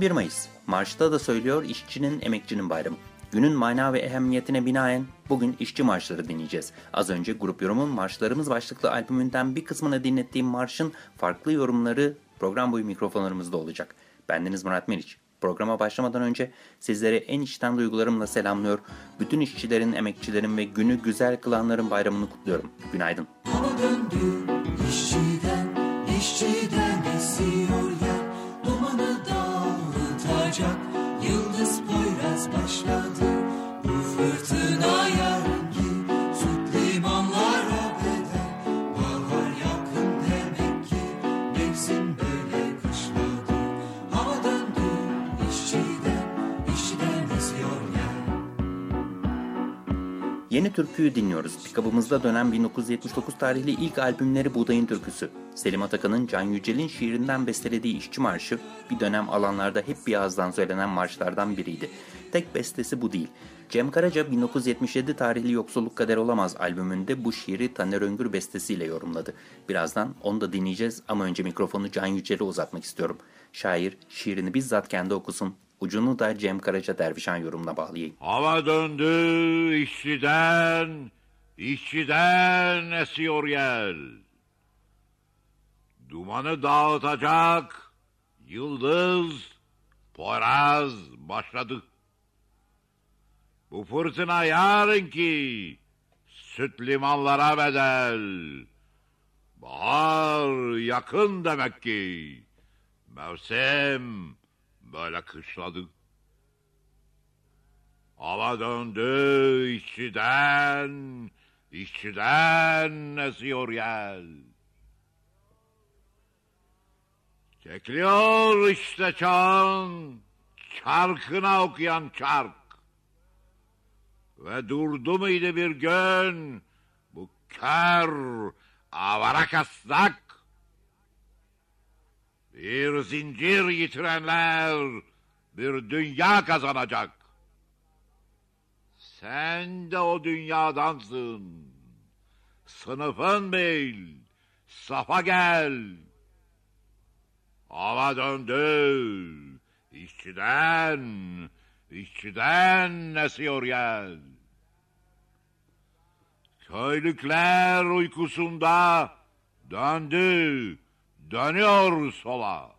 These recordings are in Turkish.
1 Mayıs. Marşta da söylüyor işçinin, emekçinin bayramı. Günün mana ve ehemmiyetine binaen bugün işçi marşları dinleyeceğiz. Az önce Grup Yorum'un Marşlarımız başlıklı albümünden bir kısmını dinlettiğim marşın farklı yorumları program boyu mikrofonlarımızda olacak. Bendeniz Murat Meriç. Programa başlamadan önce sizlere en içten duygularımla selamlıyor. Bütün işçilerin, emekçilerin ve günü güzel kılanların bayramını kutluyorum. Günaydın. Hava döndü Yeni türküyü dinliyoruz. Pikabımızda dönen 1979 tarihli ilk albümleri Buğdayın Türküsü. Selim Atakan'ın Can Yücel'in şiirinden bestelediği İşçi Marşı bir dönem alanlarda hep bir ağızdan söylenen marşlardan biriydi. Tek bestesi bu değil. Cem Karaca 1977 tarihli Yoksulluk Kader Olamaz albümünde bu şiiri Taner Öngür bestesiyle yorumladı. Birazdan onu da dinleyeceğiz ama önce mikrofonu Can Yücel'e uzatmak istiyorum. Şair şiirini bizzat kendi okusun. Ucunu da Cem Karaca Dervişan yorumuna bağlayayım. Hava döndü işçiden, işçiden esiyor yel. Dumanı dağıtacak yıldız, poyraz başladı. Bu fırtına yarınki süt limanlara bedel. Bahar yakın demek ki. Mevsim böyle kışladı. Hava döndü işçiden, işçiden esiyor yel. Çekiliyor işte çağın, çarkına okuyan çark. Ve durdu muydu bir gün bu kör avara kasnak? Bir zincir yitirenler bir dünya kazanacak. Sen de o dünyadansın. Sınıfın bil, safa gel. Hava döndü, işçiden, işçiden esiyor yel. Köylükler uykusunda döndü, dönüyor sola.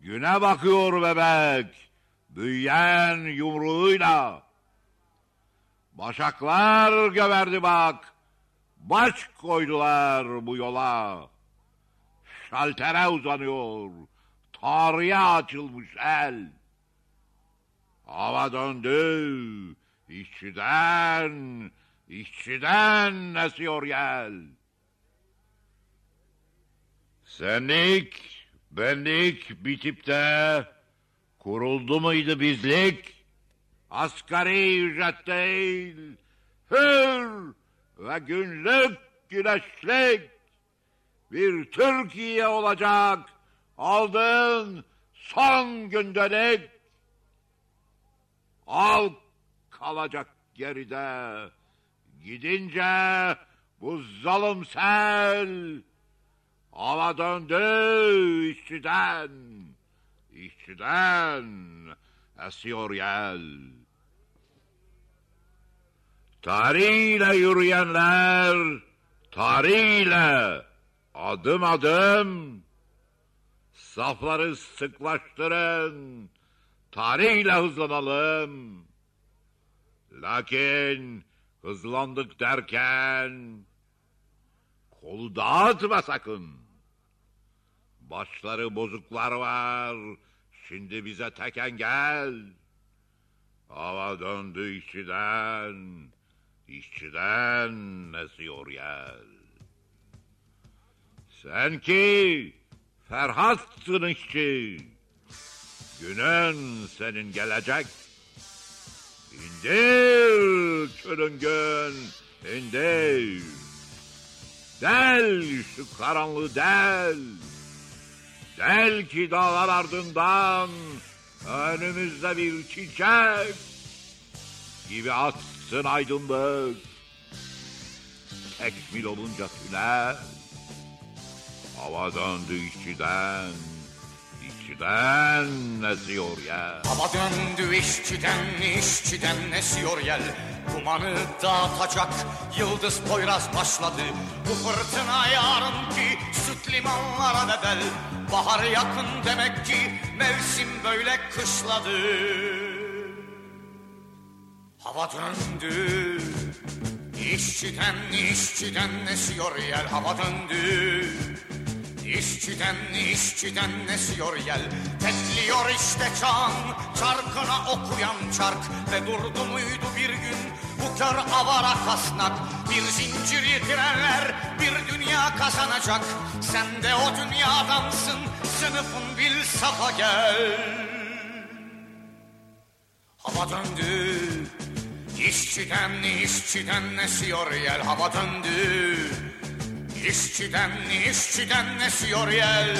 Güne bakıyor bebek, büyüyen yumruğuyla. Başaklar göverdi bak, baş koydular bu yola. Şaltere uzanıyor, tarihe açılmış el. Hava döndü, işçiden, işçiden esiyor yel. Senlik, benlik bitip de kuruldu muydu bizlik? Asgari ücret değil, hür ve günlük güneşlik bir Türkiye olacak. Aldın son gündelik. Al kalacak geride. Gidince bu zalim sel hava döndü işçiden. İşçiden esiyor yel. Tarihle yürüyenler, tarihle adım adım safları sıklaştırın, tarihle hızlanalım. Lakin hızlandık derken kolu dağıtma sakın. Başları bozuklar var, şimdi bize tek engel. Hava döndü işçiden, işçiden esiyor yel. Sen ki Ferhat'sın işçi, günün senin gelecek. İndir çölüngün, indir. Del şu karanlığı del. Del ki dağlar ardından önümüzde bir çiçek gibi atsın aydınlık. Tekmil olunca tüler. Hava döndü işçiden, işçiden esiyor ya. Hava döndü işçiden, işçiden esiyor yel. Dumanı dağıtacak yıldız poyraz başladı. Bu fırtına yarın ki süt limanlara bedel. Bahar yakın demek ki mevsim böyle kışladı. Hava döndü, işçiden işçiden esiyor yel. Hava döndü. İşçiden işçiden esiyor yel? Tekliyor işte çan Çarkına okuyan çark. Ve durdu muydu bir gün Bu kör avara kasnak? Bir zincir yitirenler Bir dünya kazanacak. Sen de o dünyadansın Sınıfın bil safa gel. Hava döndü İşçiden işçiden esiyor yel? Hava döndü İşçiden işçiden esiyor yel.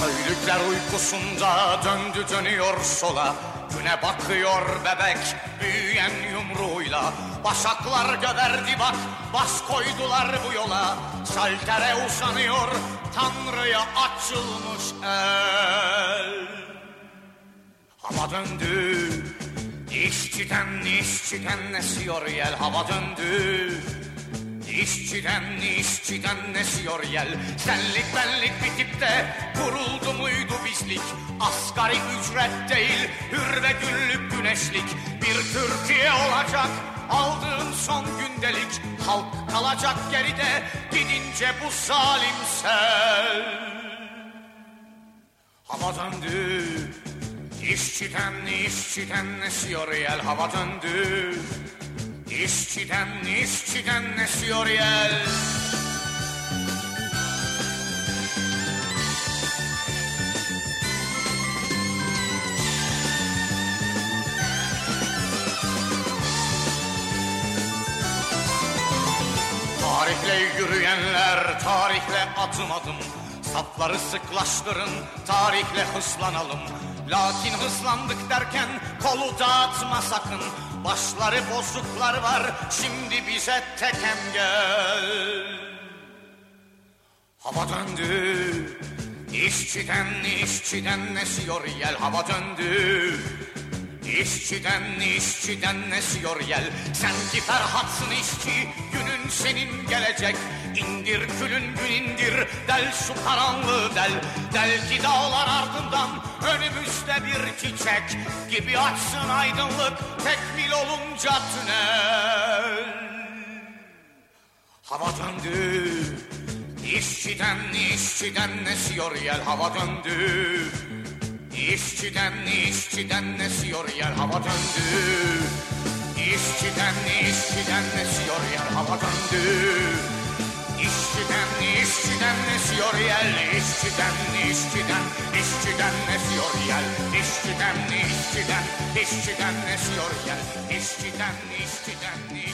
Köylükler uykusunda döndü dönüyor sola. Güne bakıyor bebek büyüyen yumruğuyla. Başaklar göverdi bak bas koydular bu yola Şaltere uzanıyor Tanrı'ya açılmış el. Hava döndü İşçiden işçiden esiyor yel. Hava döndü İşçiden işçiden esiyor yel. Senlik benlik bitip de kuruldu muydu bizlik? Asgari ücret değil hür ve günlük güneşlik. Bir Türkiye olacak aldığın son gündelik Halk kalacak geride gidince bu zalim sel. Hava döndü İşçiden işçiden esiyor yel Hava döndü İşçiden işçiden esiyor yel Tarihle yürüyenler tarihle adım adım. Safları sıklaştırın tarihle hızlanalım Lakin hızlandık derken kolu dağıtma sakın. Başları bozuklar var şimdi bize tek engel Hava döndü İşçiden işçiden esiyor yel. Hava döndü İşçiden işçiden esiyor yel. Sanki Ferhatsın işçi günün senin gelecek. İndir külün gün indir del şu karanlığı del. Del ki dağlar ardından önümüzde bir çiçek Gibi açsın aydınlık tekmil olunca tünel. Hava döndü İşçiden işçiden esiyor yel. Hava döndü İşçiden işçiden esiyor yer hava döndü? İşçiden işçiden esiyor yer hava döndü? İşçiden işçiden esiyor yer? İşçiden işçiden işçiden esiyor yer? İşçiden işçiden işçiden esiyor yer? İşçiden işçiden işçiden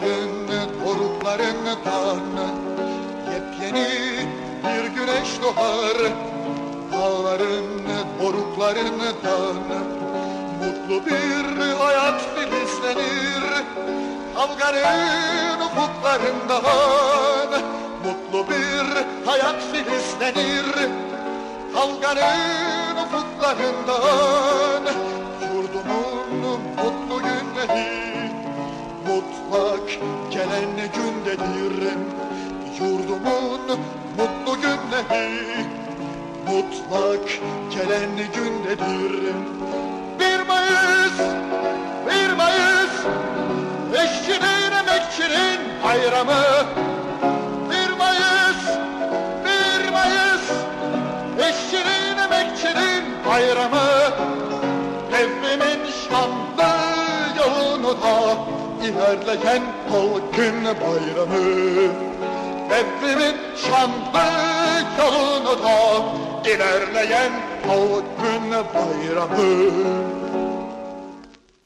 Dağların, doruklarından Yepyeni bir güneş doğar. Dağların, doruklarından Mutlu bir hayat filizlenir. Kavganın ufuklarından Mutlu bir hayat filizlenir. Kavganın ufuklarından Yurdumun mutlu günleri Mutlak gelen gündedir Yurdumun mutlu günleri Mutlak gelen gündedir Bir Mayıs, bir Mayıs İşçinin emekçinin bayramı. Bir Mayıs, bir Mayıs İşçinin emekçinin bayramı ilerleyen halkın bayramı Devrimin şanlı yolunu da ilerleyen halkın bayramı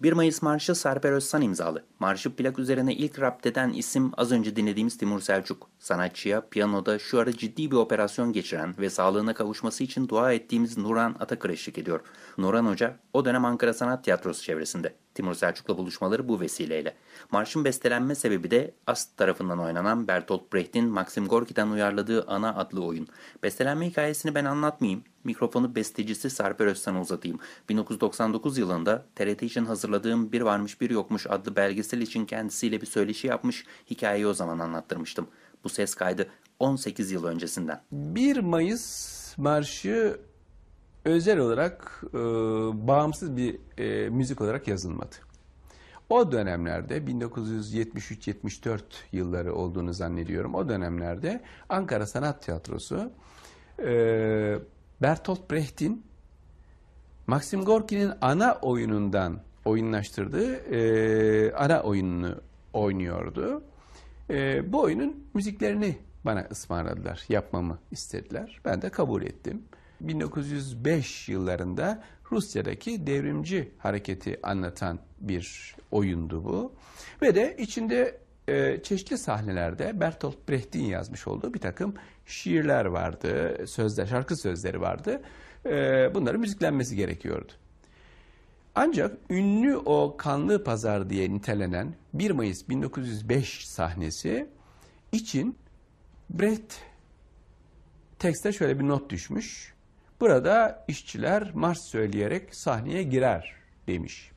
1 Mayıs Marşı Sarper Özsan imzalı. Marşı plak üzerine ilk rapteden isim az önce dinlediğimiz Timur Selçuk. Sanatçıya piyanoda şu ara ciddi bir operasyon geçiren ve sağlığına kavuşması için dua ettiğimiz Nuran Atakır eşlik ediyor. Nuran Hoca o dönem Ankara Sanat Tiyatrosu çevresinde. Timur Selçuk'la buluşmaları bu vesileyle. Marşın bestelenme sebebi de Ast tarafından oynanan Bertolt Brecht'in Maxim Gorki'den uyarladığı Ana adlı oyun. Bestelenme hikayesini ben anlatmayayım. Mikrofonu bestecisi Sarper Özsan'a uzatayım. 1999 yılında TRT için hazırladığım Bir Varmış Bir Yokmuş adlı belgesel için kendisiyle bir söyleşi yapmış, hikayeyi o zaman anlattırmıştım. Bu ses kaydı 18 yıl öncesinden. 1 Mayıs Marşı özel olarak e, bağımsız bir e, müzik olarak yazılmadı. O dönemlerde 1973-74 yılları olduğunu zannediyorum. O dönemlerde Ankara Sanat Tiyatrosu e, Bertolt Brecht'in Maxim Gorki'nin ana oyunundan oyunlaştırdığı e, ana oyununu oynuyordu. E, bu oyunun müziklerini bana ısmarladılar, yapmamı istediler. Ben de kabul ettim. 1905 yıllarında Rusya'daki devrimci hareketi anlatan bir oyundu bu. Ve de içinde e, çeşitli sahnelerde Bertolt Brecht'in yazmış olduğu bir takım şiirler vardı, sözler, şarkı sözleri vardı. E, bunların müziklenmesi gerekiyordu. Ancak ünlü o kanlı pazar diye nitelenen 1 Mayıs 1905 sahnesi için Brecht tekste şöyle bir not düşmüş. Burada işçiler marş söyleyerek sahneye girer demiş.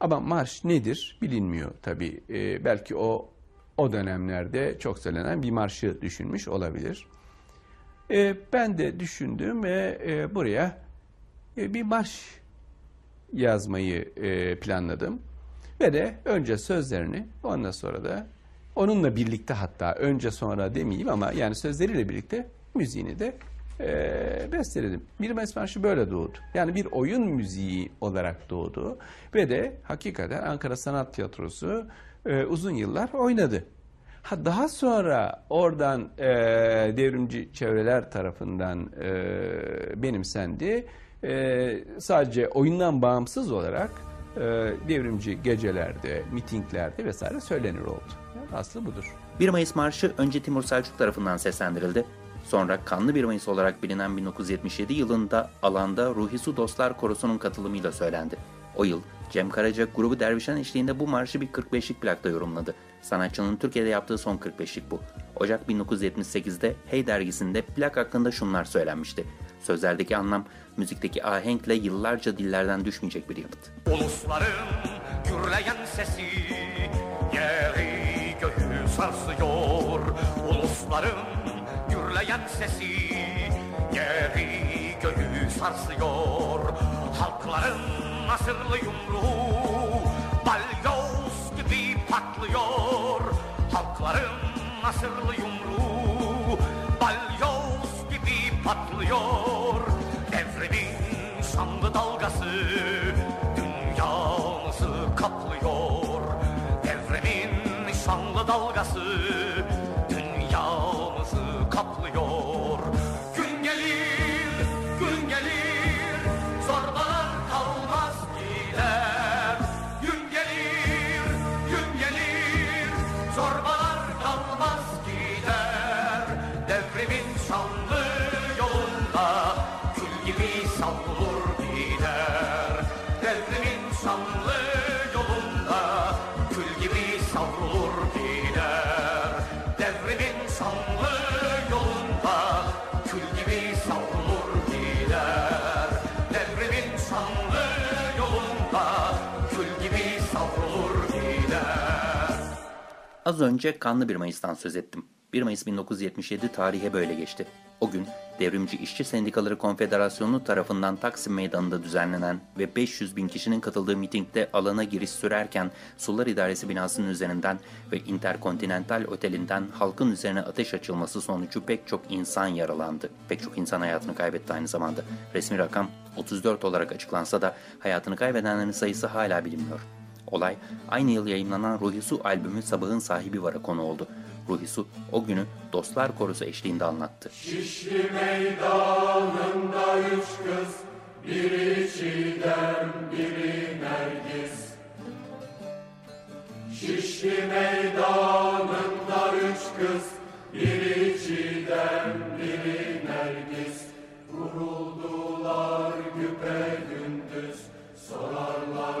Ama marş nedir bilinmiyor tabii. Ee, belki o o dönemlerde çok söylenen bir marşı düşünmüş olabilir. Ee, ben de düşündüm ve e, buraya e, bir marş yazmayı e, planladım. Ve de önce sözlerini ondan sonra da onunla birlikte hatta önce sonra demeyeyim ama yani sözleriyle birlikte müziğini de e, besteledim. Bir Mayıs Marşı böyle doğdu. Yani bir oyun müziği olarak doğdu. Ve de hakikaten Ankara Sanat Tiyatrosu e, uzun yıllar oynadı. Ha daha sonra oradan e, devrimci çevreler tarafından e, benimsendi. E, sadece oyundan bağımsız olarak e, devrimci gecelerde, mitinglerde vesaire söylenir oldu. Aslı budur. 1 Mayıs Marşı önce Timur Selçuk tarafından seslendirildi. Sonra Kanlı 1 Mayıs olarak bilinen 1977 yılında alanda Ruhi Su Dostlar Korosu'nun katılımıyla söylendi. O yıl Cem Karaca grubu Dervişan eşliğinde bu marşı bir 45'lik plakta yorumladı. Sanatçının Türkiye'de yaptığı son 45'lik bu. Ocak 1978'de Hey dergisinde plak hakkında şunlar söylenmişti. Sözlerdeki anlam müzikteki ahenkle yıllarca dillerden düşmeyecek bir yanıt. Ulusların gürleyen sesi yeri göğü sarsıyor. Ulusların gürleyen sesi yeri göğü sarsıyor. Halkların nasırlı yumruğu balyoz gibi patlıyor. Halkların nasırlı yumruğu balyoz gibi patlıyor. Devrimin şanlı dalgası dünyamızı kaplıyor. Devrimin şanlı dalgası Az önce Kanlı 1 Mayıs'tan söz ettim. 1 Mayıs 1977 tarihe böyle geçti. O gün Devrimci İşçi Sendikaları Konfederasyonu tarafından Taksim Meydanı'nda düzenlenen ve 500 bin kişinin katıldığı mitingde alana giriş sürerken Sular İdaresi binasının üzerinden ve Interkontinental Oteli'nden halkın üzerine ateş açılması sonucu pek çok insan yaralandı. Pek çok insan hayatını kaybetti aynı zamanda. Resmi rakam 34 olarak açıklansa da hayatını kaybedenlerin sayısı hala bilinmiyor. Olay aynı yıl yayınlanan Ruhi Su albümü Sabahın Sahibi Var'a konu oldu. Ruhi Su o günü Dostlar Korusu eşliğinde anlattı. Şişli meydanında üç kız, biri Çiğdem, biri Nergis. Şişli meydanında üç kız, biri Çiğdem, biri Nergis. Vuruldular güpe gündüz, sorarlar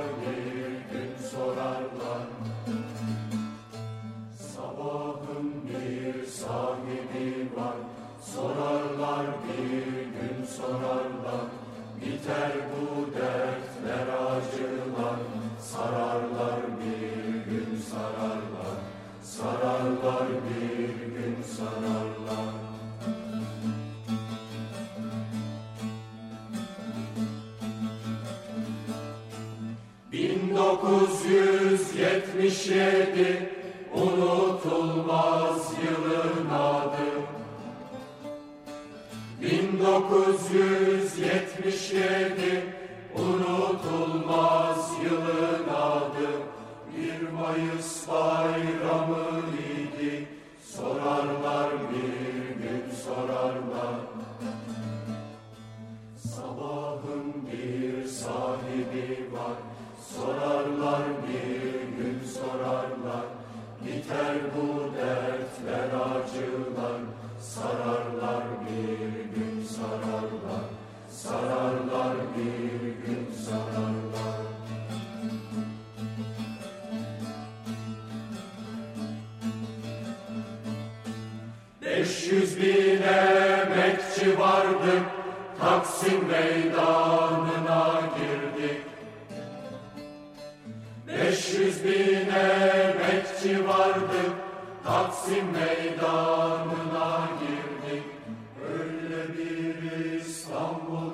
one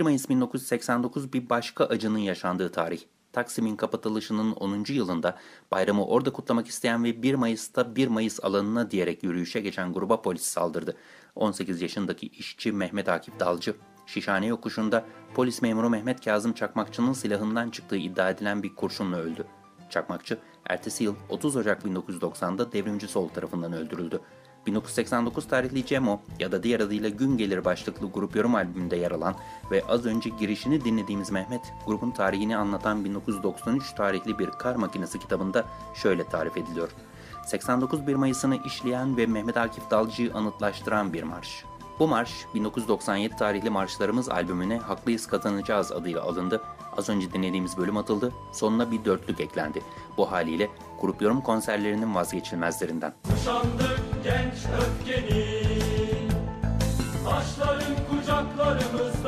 1 Mayıs 1989 bir başka acının yaşandığı tarih. Taksim'in kapatılışının 10. yılında bayramı orada kutlamak isteyen ve 1 Mayıs'ta 1 Mayıs alanına diyerek yürüyüşe geçen gruba polis saldırdı. 18 yaşındaki işçi Mehmet Akif Dalcı, Şişhane yokuşunda polis memuru Mehmet Kazım Çakmakçı'nın silahından çıktığı iddia edilen bir kurşunla öldü. Çakmakçı, ertesi yıl 30 Ocak 1990'da devrimci sol tarafından öldürüldü. 1989 tarihli Cemo ya da diğer adıyla Gün Gelir başlıklı grup yorum albümünde yer alan ve az önce girişini dinlediğimiz Mehmet, grubun tarihini anlatan 1993 tarihli bir kar makinesi kitabında şöyle tarif ediliyor. 89 1 Mayıs'ını işleyen ve Mehmet Akif Dalcı'yı anıtlaştıran bir marş. Bu marş 1997 tarihli Marşlarımız albümüne Haklıyız Kazanacağız adıyla alındı. Az önce dinlediğimiz bölüm atıldı, sonuna bir dörtlük eklendi. Bu haliyle grup yorum konserlerinin vazgeçilmezlerinden. Kuşandık genç öfkeni Taşların kucaklarımızda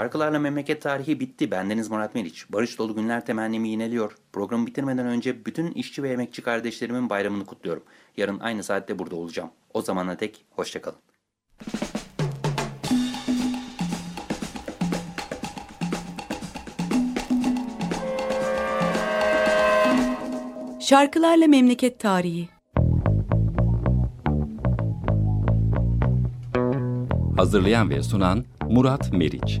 Şarkılarla memleket tarihi bitti. Bendeniz Murat Meriç. Barış dolu günler temennimi yineliyor. Programı bitirmeden önce bütün işçi ve emekçi kardeşlerimin bayramını kutluyorum. Yarın aynı saatte burada olacağım. O zamana dek hoşçakalın. Şarkılarla Memleket Tarihi Hazırlayan ve sunan Murat Meriç